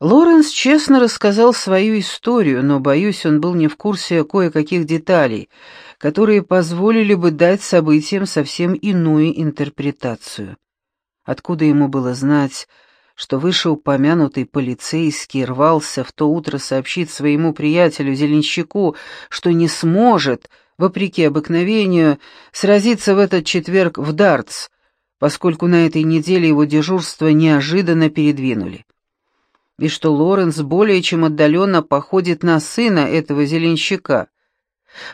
Лоренс честно рассказал свою историю, но, боюсь, он был не в курсе кое-каких деталей, которые позволили бы дать событиям совсем иную интерпретацию. Откуда ему было знать, что вышеупомянутый полицейский рвался в то утро сообщить своему приятелю-зеленщику, что не сможет, вопреки обыкновению, сразиться в этот четверг в дартс, поскольку на этой неделе его дежурство неожиданно передвинули и что Лоренс более чем отдаленно походит на сына этого зеленщика.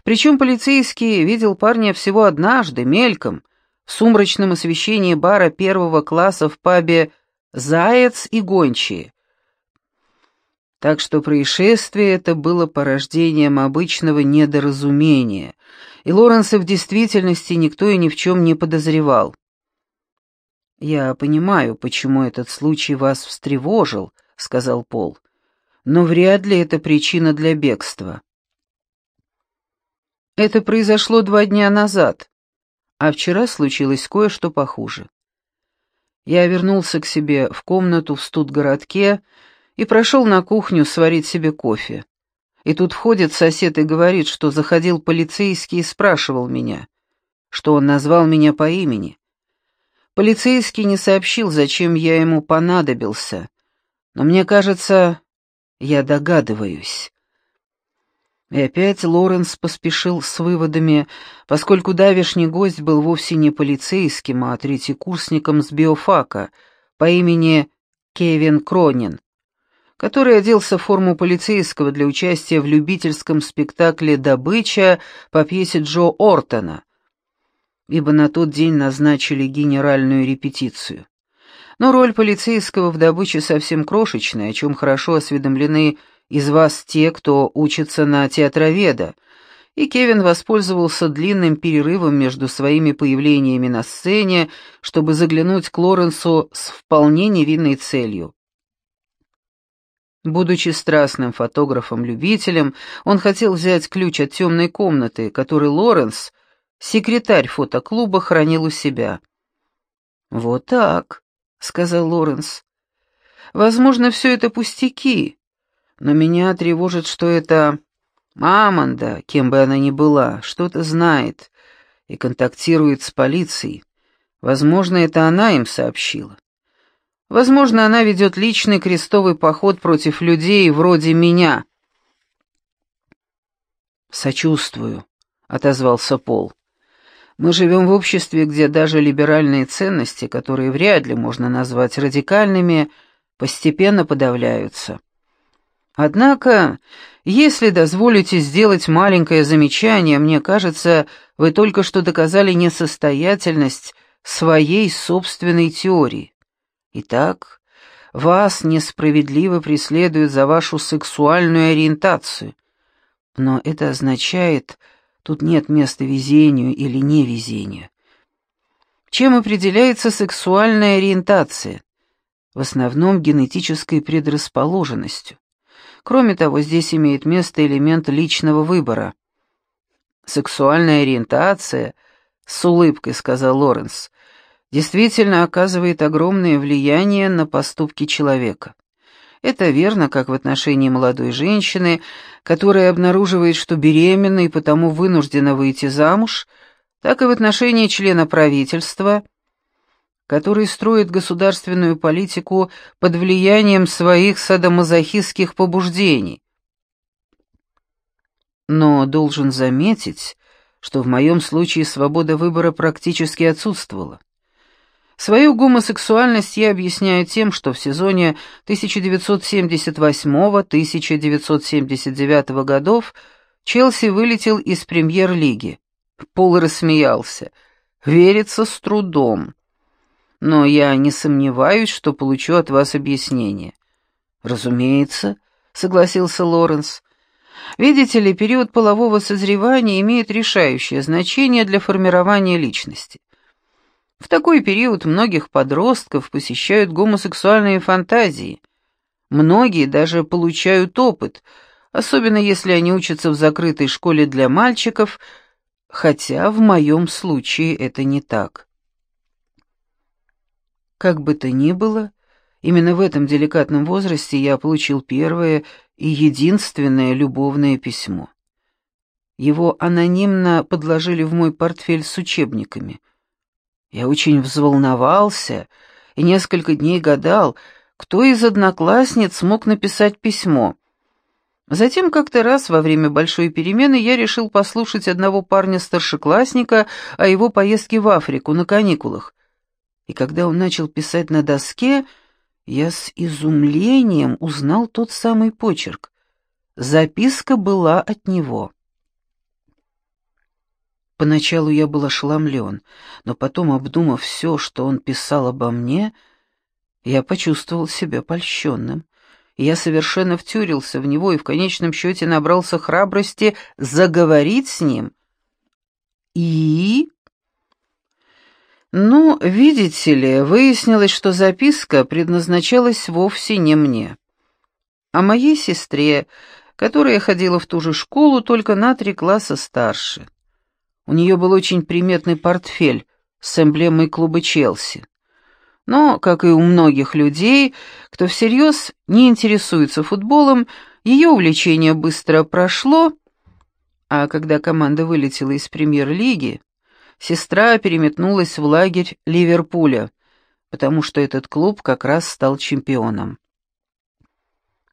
Причем полицейский видел парня всего однажды, мельком, в сумрачном освещении бара первого класса в пабе «Заяц и гончие». Так что происшествие это было порождением обычного недоразумения, и Лоренса в действительности никто и ни в чем не подозревал. «Я понимаю, почему этот случай вас встревожил», — сказал Пол. «Но вряд ли это причина для бегства». Это произошло два дня назад, а вчера случилось кое-что похуже. Я вернулся к себе в комнату в студгородке и прошел на кухню сварить себе кофе. И тут входит сосед и говорит, что заходил полицейский и спрашивал меня, что он назвал меня по имени. Полицейский не сообщил, зачем я ему понадобился, но мне кажется, я догадываюсь. И опять Лоренс поспешил с выводами, поскольку давешний гость был вовсе не полицейским, а третьекурсником с биофака по имени Кевин Кронин, который оделся в форму полицейского для участия в любительском спектакле «Добыча» по пьесе Джо Ортона, ибо на тот день назначили генеральную репетицию. Но роль полицейского в добыче совсем крошечная, о чем хорошо осведомлены из вас те, кто учится на театроведа, и Кевин воспользовался длинным перерывом между своими появлениями на сцене, чтобы заглянуть к Лоренсу с вполне невинной целью. Будучи страстным фотографом-любителем, он хотел взять ключ от темной комнаты, который Лоренс, секретарь фотоклуба, хранил у себя. «Вот так», сказал Лоренс. Возможно, все это пустяки, но меня тревожит, что это Аманда, кем бы она ни была, что-то знает и контактирует с полицией. Возможно, это она им сообщила. Возможно, она ведет личный крестовый поход против людей вроде меня. «Сочувствую», — отозвался Пол. Мы живем в обществе, где даже либеральные ценности, которые вряд ли можно назвать радикальными, постепенно подавляются. Однако, если дозволите сделать маленькое замечание, мне кажется, вы только что доказали несостоятельность своей собственной теории. Итак, вас несправедливо преследуют за вашу сексуальную ориентацию. Но это означает, Тут нет места везению или невезению. Чем определяется сексуальная ориентация? В основном генетической предрасположенностью. Кроме того, здесь имеет место элемент личного выбора. Сексуальная ориентация, с улыбкой сказал Лоренс, действительно оказывает огромное влияние на поступки человека. Это верно как в отношении молодой женщины, которая обнаруживает, что беременна и потому вынуждена выйти замуж, так и в отношении члена правительства, который строит государственную политику под влиянием своих садомазохистских побуждений. Но должен заметить, что в моем случае свобода выбора практически отсутствовала. Свою гомосексуальность я объясняю тем, что в сезоне 1978-1979 годов Челси вылетел из премьер-лиги. Пол рассмеялся. Верится с трудом. Но я не сомневаюсь, что получу от вас объяснение. Разумеется, согласился Лоренс. Видите ли, период полового созревания имеет решающее значение для формирования личности. В такой период многих подростков посещают гомосексуальные фантазии. Многие даже получают опыт, особенно если они учатся в закрытой школе для мальчиков, хотя в моем случае это не так. Как бы то ни было, Именно в этом деликатном возрасте я получил первое и единственное любовное письмо. Его анонимно подложили в мой портфель с учебниками. Я очень взволновался и несколько дней гадал, кто из одноклассниц мог написать письмо. Затем как-то раз во время большой перемены я решил послушать одного парня-старшеклассника о его поездке в Африку на каникулах. И когда он начал писать на доске, я с изумлением узнал тот самый почерк. Записка была от него. Поначалу я был ошеломлен, но потом, обдумав все, что он писал обо мне, я почувствовал себя польщенным. Я совершенно втюрился в него и в конечном счете набрался храбрости заговорить с ним. И... Ну, видите ли, выяснилось, что записка предназначалась вовсе не мне, а моей сестре, которая ходила в ту же школу, только на три класса старше. У нее был очень приметный портфель с эмблемой клуба «Челси». Но, как и у многих людей, кто всерьез не интересуется футболом, ее увлечение быстро прошло, а когда команда вылетела из премьер-лиги, сестра переметнулась в лагерь Ливерпуля, потому что этот клуб как раз стал чемпионом.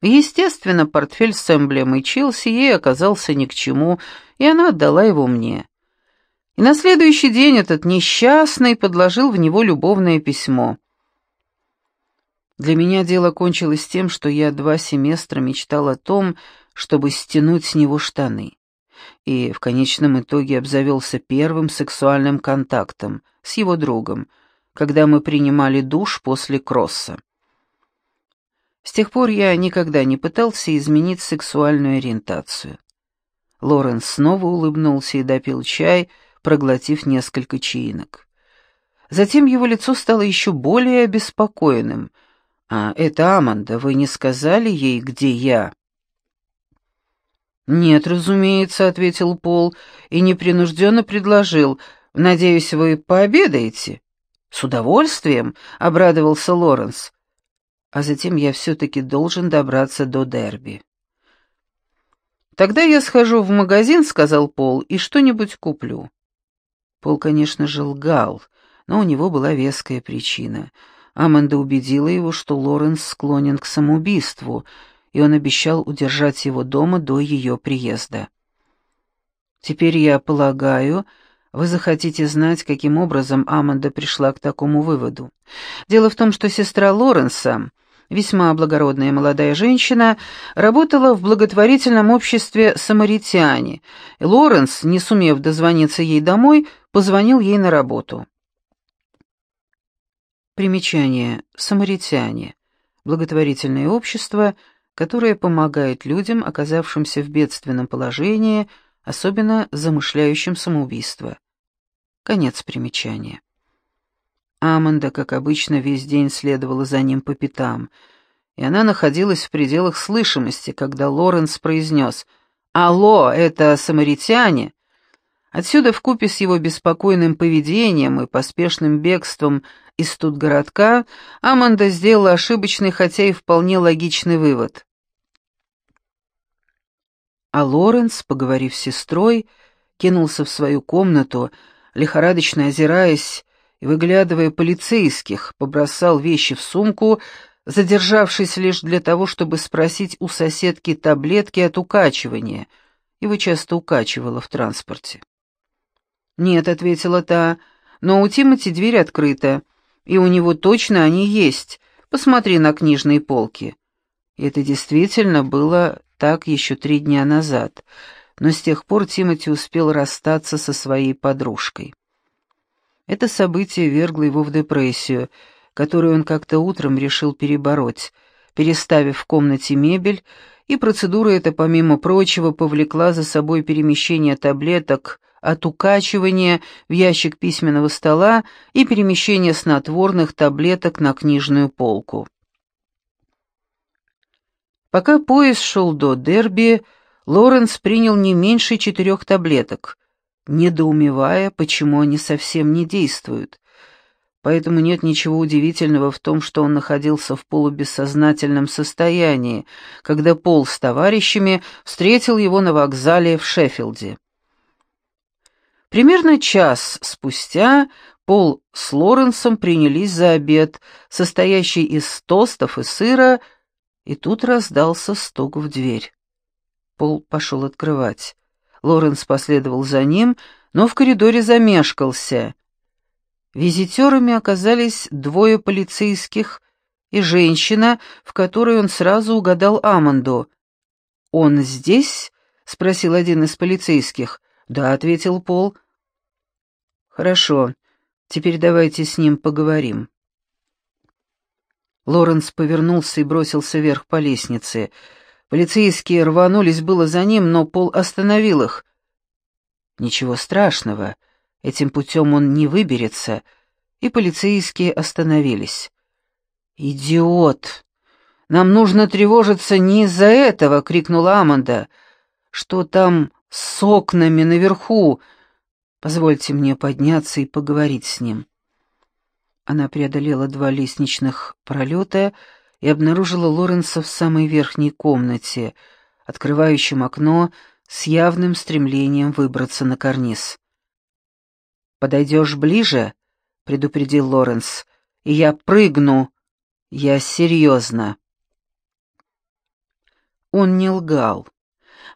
Естественно, портфель с эмблемой Челси ей оказался ни к чему, и она отдала его мне. И на следующий день этот несчастный подложил в него любовное письмо. Для меня дело кончилось тем, что я два семестра мечтал о том, чтобы стянуть с него штаны и в конечном итоге обзавелся первым сексуальным контактом с его другом, когда мы принимали душ после кросса. С тех пор я никогда не пытался изменить сексуальную ориентацию. Лоренс снова улыбнулся и допил чай, проглотив несколько чаинок. Затем его лицо стало еще более обеспокоенным. «А это Аманда, вы не сказали ей, где я?» «Нет, разумеется», — ответил Пол и непринужденно предложил. «Надеюсь, вы пообедаете?» «С удовольствием», — обрадовался Лоренс. «А затем я все-таки должен добраться до Дерби». «Тогда я схожу в магазин», — сказал Пол, — «и что-нибудь куплю». Пол, конечно же, лгал, но у него была веская причина. Аманда убедила его, что Лоренс склонен к самоубийству — и он обещал удержать его дома до ее приезда. Теперь, я полагаю, вы захотите знать, каким образом Аманда пришла к такому выводу. Дело в том, что сестра Лоренса, весьма благородная молодая женщина, работала в благотворительном обществе «Самаритяне», Лоренс, не сумев дозвониться ей домой, позвонил ей на работу. Примечание. «Самаритяне» — благотворительное общество — которая помогает людям, оказавшимся в бедственном положении, особенно замышляющим самоубийство. Конец примечания. Аманда, как обычно, весь день следовала за ним по пятам, и она находилась в пределах слышимости, когда Лоренс произнес «Алло, это самаритяне?» Отсюда, вкупе с его беспокойным поведением и поспешным бегством из тут городка, Аманда сделала ошибочный, хотя и вполне логичный вывод. А Лоренс, поговорив с сестрой, кинулся в свою комнату, лихорадочно озираясь и, выглядывая полицейских, побросал вещи в сумку, задержавшись лишь для того, чтобы спросить у соседки таблетки от укачивания. Его часто укачивало в транспорте. «Нет», — ответила та, — «но у Тимати дверь открыта, и у него точно они есть. Посмотри на книжные полки». И это действительно было так еще три дня назад, но с тех пор Тимати успел расстаться со своей подружкой. Это событие вергло его в депрессию, которую он как-то утром решил перебороть, переставив в комнате мебель, и процедура эта, помимо прочего, повлекла за собой перемещение таблеток от укачивания в ящик письменного стола и перемещение снотворных таблеток на книжную полку. Пока поезд шел до Дерби, Лоренс принял не меньше четырех таблеток, недоумевая, почему они совсем не действуют. поэтому нет ничего удивительного в том, что он находился в полубессознательном состоянии, когда Пол с товарищами встретил его на вокзале в Шеффилде. Примерно час спустя Пол с Лоренсом принялись за обед, состоящий из тостов и сыра, и тут раздался стук в дверь. Пол пошел открывать. Лоренс последовал за ним, но в коридоре замешкался. Визитерами оказались двое полицейских и женщина, в которой он сразу угадал Аманду. «Он здесь?» — спросил один из полицейских. «Да», — ответил Пол. «Хорошо, теперь давайте с ним поговорим». Лоренс повернулся и бросился вверх по лестнице. Полицейские рванулись было за ним, но Пол остановил их. «Ничего страшного, этим путем он не выберется», и полицейские остановились. «Идиот! Нам нужно тревожиться не из-за этого!» — крикнула Аманда. «Что там с окнами наверху? Позвольте мне подняться и поговорить с ним». Она преодолела два лестничных пролета и обнаружила Лоренса в самой верхней комнате, открывающем окно с явным стремлением выбраться на карниз. «Подойдешь ближе?» — предупредил Лоренс, — «и я прыгну. Я серьезно». Он не лгал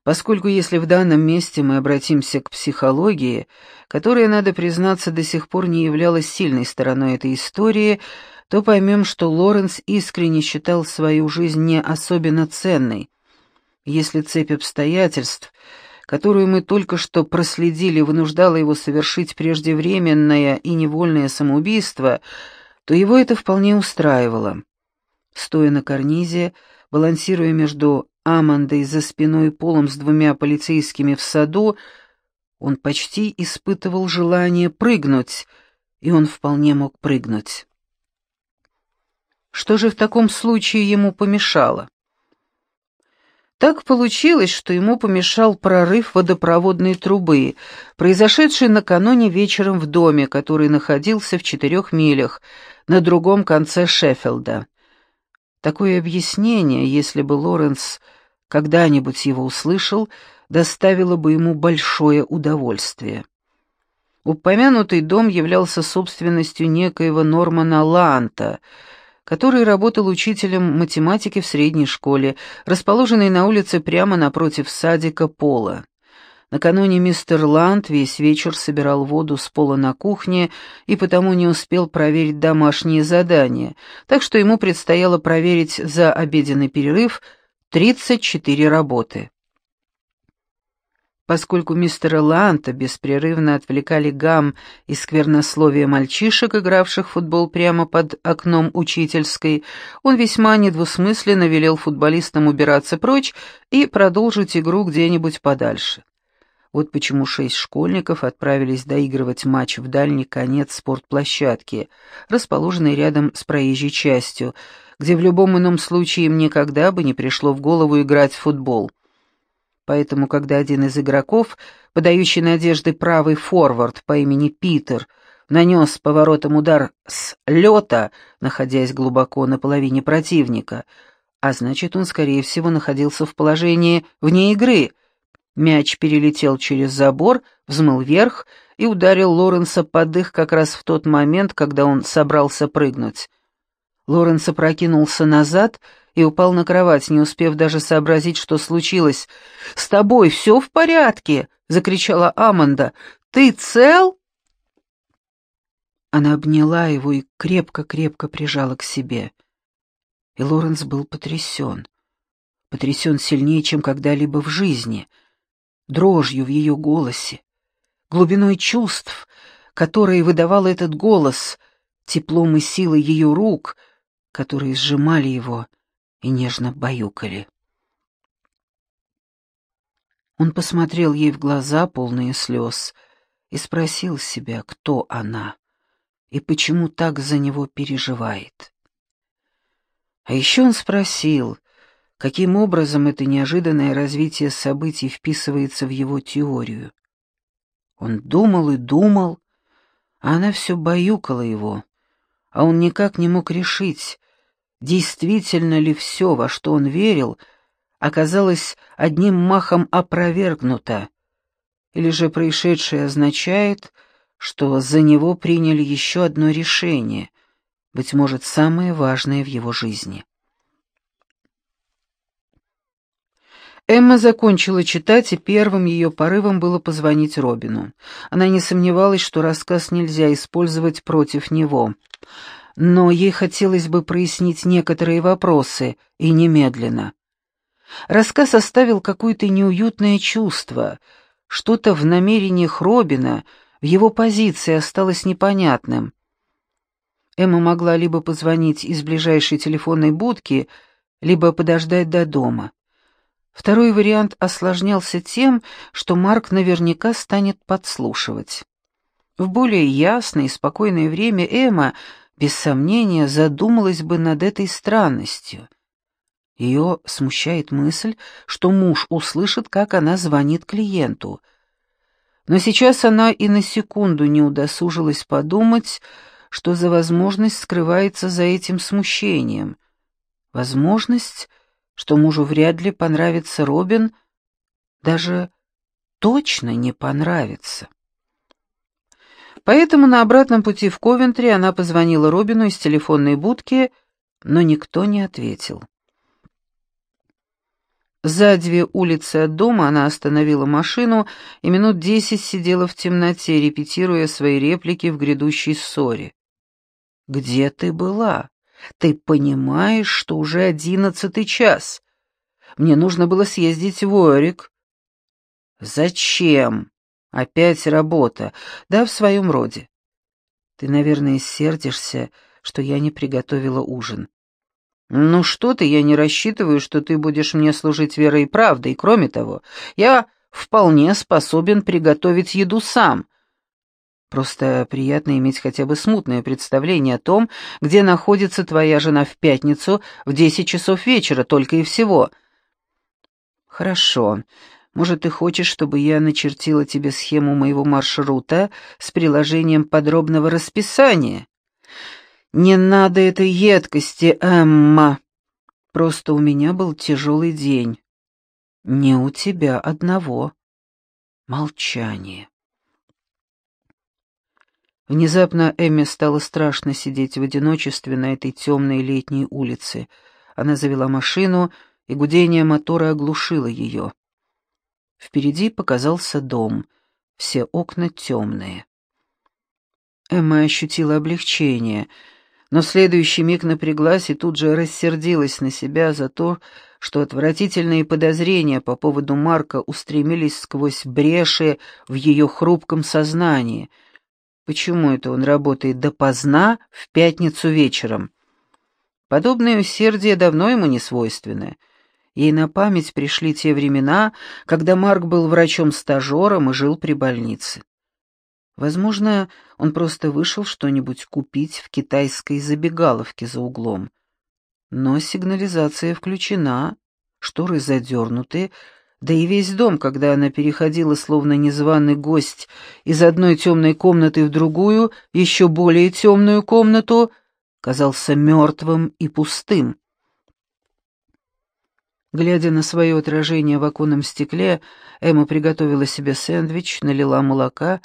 поскольку если в данном месте мы обратимся к психологии, которая, надо признаться, до сих пор не являлась сильной стороной этой истории, то поймем, что Лоренс искренне считал свою жизнь не особенно ценной. Если цепь обстоятельств, которую мы только что проследили, вынуждала его совершить преждевременное и невольное самоубийство, то его это вполне устраивало. Стоя на карнизе, балансируя между Амандой за спиной полом с двумя полицейскими в саду, он почти испытывал желание прыгнуть, и он вполне мог прыгнуть. Что же в таком случае ему помешало? Так получилось, что ему помешал прорыв водопроводной трубы, произошедший накануне вечером в доме, который находился в четырех милях на другом конце Шеффилда. Такое объяснение, если бы Лоренс когда-нибудь его услышал, доставило бы ему большое удовольствие. Упомянутый дом являлся собственностью некоего Нормана Ланта, который работал учителем математики в средней школе, расположенной на улице прямо напротив садика Пола. Накануне мистер Ланд весь вечер собирал воду с пола на кухне и потому не успел проверить домашние задания, так что ему предстояло проверить за обеденный перерыв 34 работы. Поскольку мистера Ланта беспрерывно отвлекали гам и сквернословие мальчишек, игравших в футбол прямо под окном учительской, он весьма недвусмысленно велел футболистам убираться прочь и продолжить игру где-нибудь подальше. Вот почему шесть школьников отправились доигрывать матч в дальний конец спортплощадки, расположенной рядом с проезжей частью, где в любом ином случае им никогда бы не пришло в голову играть в футбол. Поэтому, когда один из игроков, подающий надежды правый форвард по имени Питер, нанес поворотом удар с лета, находясь глубоко на половине противника, а значит, он, скорее всего, находился в положении вне игры — Мяч перелетел через забор, взмыл вверх и ударил Лоренса под их как раз в тот момент, когда он собрался прыгнуть. Лоренс опрокинулся назад и упал на кровать, не успев даже сообразить, что случилось. «С тобой все в порядке?» — закричала Аманда. «Ты цел?» Она обняла его и крепко-крепко прижала к себе. И Лоренс был потрясен. Потрясен сильнее, чем когда-либо в жизни — дрожью в ее голосе, глубиной чувств, которые выдавал этот голос, теплом и силой ее рук, которые сжимали его и нежно баюкали. Он посмотрел ей в глаза, полные слез, и спросил себя, кто она и почему так за него переживает. А еще он спросил, каким образом это неожиданное развитие событий вписывается в его теорию. Он думал и думал, а она все баюкала его, а он никак не мог решить, действительно ли все, во что он верил, оказалось одним махом опровергнуто, или же происшедшее означает, что за него приняли еще одно решение, быть может, самое важное в его жизни. Эмма закончила читать, и первым ее порывом было позвонить Робину. Она не сомневалась, что рассказ нельзя использовать против него. Но ей хотелось бы прояснить некоторые вопросы, и немедленно. Рассказ оставил какое-то неуютное чувство. Что-то в намерениях Робина, в его позиции осталось непонятным. Эмма могла либо позвонить из ближайшей телефонной будки, либо подождать до дома. Второй вариант осложнялся тем, что Марк наверняка станет подслушивать. В более ясное и спокойное время Эмма, без сомнения, задумалась бы над этой странностью. Ее смущает мысль, что муж услышит, как она звонит клиенту. Но сейчас она и на секунду не удосужилась подумать, что за возможность скрывается за этим смущением. Возможность — что мужу вряд ли понравится Робин, даже точно не понравится. Поэтому на обратном пути в Ковентри она позвонила Робину из телефонной будки, но никто не ответил. За две улицы от дома она остановила машину и минут десять сидела в темноте, репетируя свои реплики в грядущей ссоре. «Где ты была?» Ты понимаешь, что уже одиннадцатый час. Мне нужно было съездить в Уорик. Зачем? Опять работа. Да, в своем роде. Ты, наверное, сердишься, что я не приготовила ужин. Ну что ты, я не рассчитываю, что ты будешь мне служить верой и правдой. Кроме того, я вполне способен приготовить еду сам. Просто приятно иметь хотя бы смутное представление о том, где находится твоя жена в пятницу в десять часов вечера, только и всего. Хорошо. Может, ты хочешь, чтобы я начертила тебе схему моего маршрута с приложением подробного расписания? Не надо этой едкости, Эмма. Просто у меня был тяжелый день. Не у тебя одного. Молчание. Внезапно Эмме стало страшно сидеть в одиночестве на этой темной летней улице. Она завела машину, и гудение мотора оглушило ее. Впереди показался дом, все окна темные. Эмма ощутила облегчение, но в следующий миг напряглась и тут же рассердилась на себя за то, что отвратительные подозрения по поводу Марка устремились сквозь бреши в ее хрупком сознании — Почему это он работает допоздна в пятницу вечером? Подобное усердие давно ему не свойственно. Ей на память пришли те времена, когда Марк был врачом-стажером и жил при больнице. Возможно, он просто вышел что-нибудь купить в китайской забегаловке за углом. Но сигнализация включена, шторы задернуты, да и весь дом, когда она переходила, словно незваный гость, из одной темной комнаты в другую, еще более темную комнату, казался мертвым и пустым. Глядя на свое отражение в оконном стекле, Эмма приготовила себе сэндвич, налила молока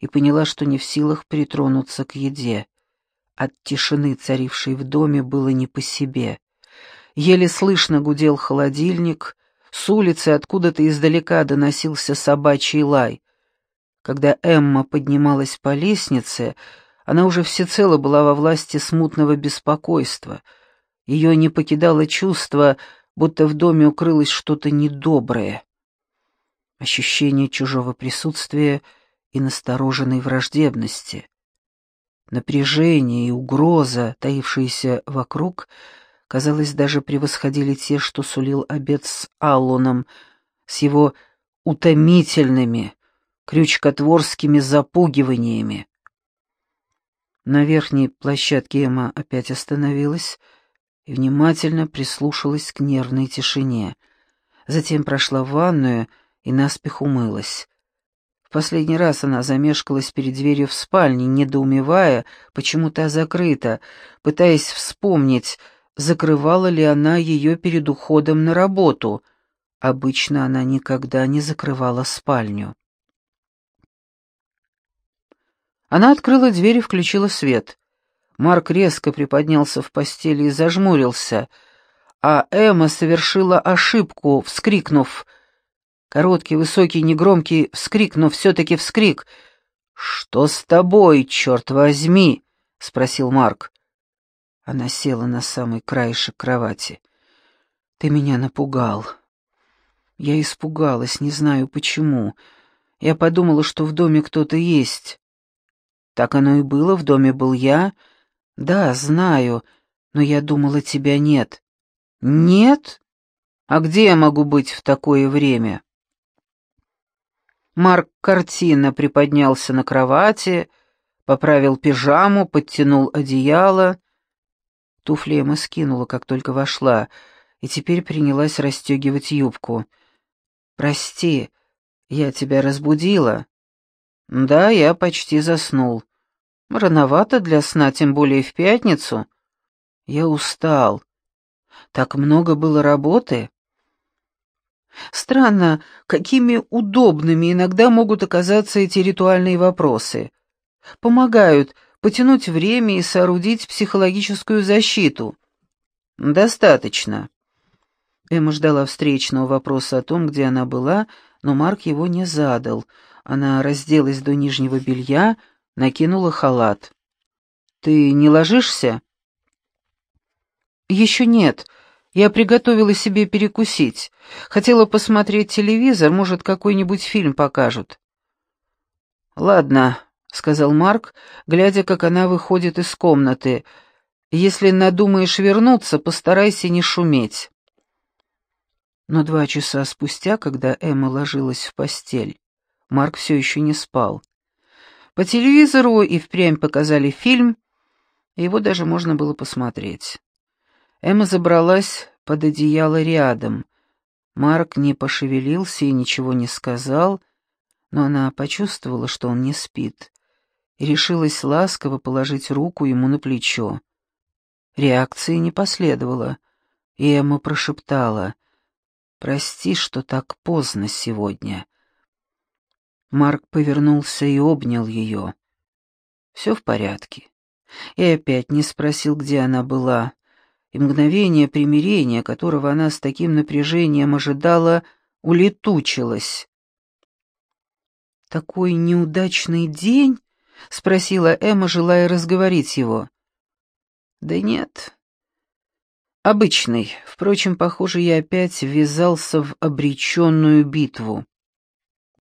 и поняла, что не в силах притронуться к еде. От тишины, царившей в доме, было не по себе. Еле слышно гудел холодильник — с улицы откуда-то издалека доносился собачий лай. Когда Эмма поднималась по лестнице, она уже всецело была во власти смутного беспокойства. Ее не покидало чувство, будто в доме укрылось что-то недоброе. Ощущение чужого присутствия и настороженной враждебности. Напряжение и угроза, таившиеся вокруг — казалось, даже превосходили те, что сулил обед с Аллоном, с его утомительными, крючкотворскими запугиваниями. На верхней площадке Эмма опять остановилась и внимательно прислушалась к нервной тишине. Затем прошла в ванную и наспех умылась. В последний раз она замешкалась перед дверью в спальне, недоумевая, почему та закрыта, пытаясь вспомнить, закрывала ли она ее перед уходом на работу. Обычно она никогда не закрывала спальню. Она открыла дверь и включила свет. Марк резко приподнялся в постели и зажмурился, а Эмма совершила ошибку, вскрикнув. Короткий, высокий, негромкий вскрик, но все-таки вскрик. «Что с тобой, черт возьми?» — спросил Марк. Она села на самый краешек кровати. «Ты меня напугал». Я испугалась, не знаю почему. Я подумала, что в доме кто-то есть. Так оно и было, в доме был я. Да, знаю, но я думала, тебя нет. Нет? А где я могу быть в такое время? Марк картинно приподнялся на кровати, поправил пижаму, подтянул одеяло. Туфли Эмма скинула, как только вошла, и теперь принялась расстегивать юбку. «Прости, я тебя разбудила?» «Да, я почти заснул. Рановато для сна, тем более в пятницу. Я устал. Так много было работы. Странно, какими удобными иногда могут оказаться эти ритуальные вопросы. Помогают потянуть время и соорудить психологическую защиту. Достаточно. Эмма ждала встречного вопроса о том, где она была, но Марк его не задал. Она разделась до нижнего белья, накинула халат. «Ты не ложишься?» «Еще нет. Я приготовила себе перекусить. Хотела посмотреть телевизор, может, какой-нибудь фильм покажут». «Ладно», — сказал Марк, глядя, как она выходит из комнаты. «Если надумаешь вернуться, постарайся не шуметь». Но два часа спустя, когда Эмма ложилась в постель, Марк все еще не спал. По телевизору и впрямь показали фильм, и его даже можно было посмотреть. Эмма забралась под одеяло рядом. Марк не пошевелился и ничего не сказал, но она почувствовала, что он не спит, и решилась ласково положить руку ему на плечо. Реакции не последовало, и Эмма прошептала «Прости, что так поздно сегодня». Марк повернулся и обнял ее. «Все в порядке». И опять не спросил, где она была, и мгновение примирения, которого она с таким напряжением ожидала, улетучилось. «Такой неудачный день?» — спросила Эмма, желая разговорить его. «Да нет. Обычный. Впрочем, похоже, я опять ввязался в обреченную битву».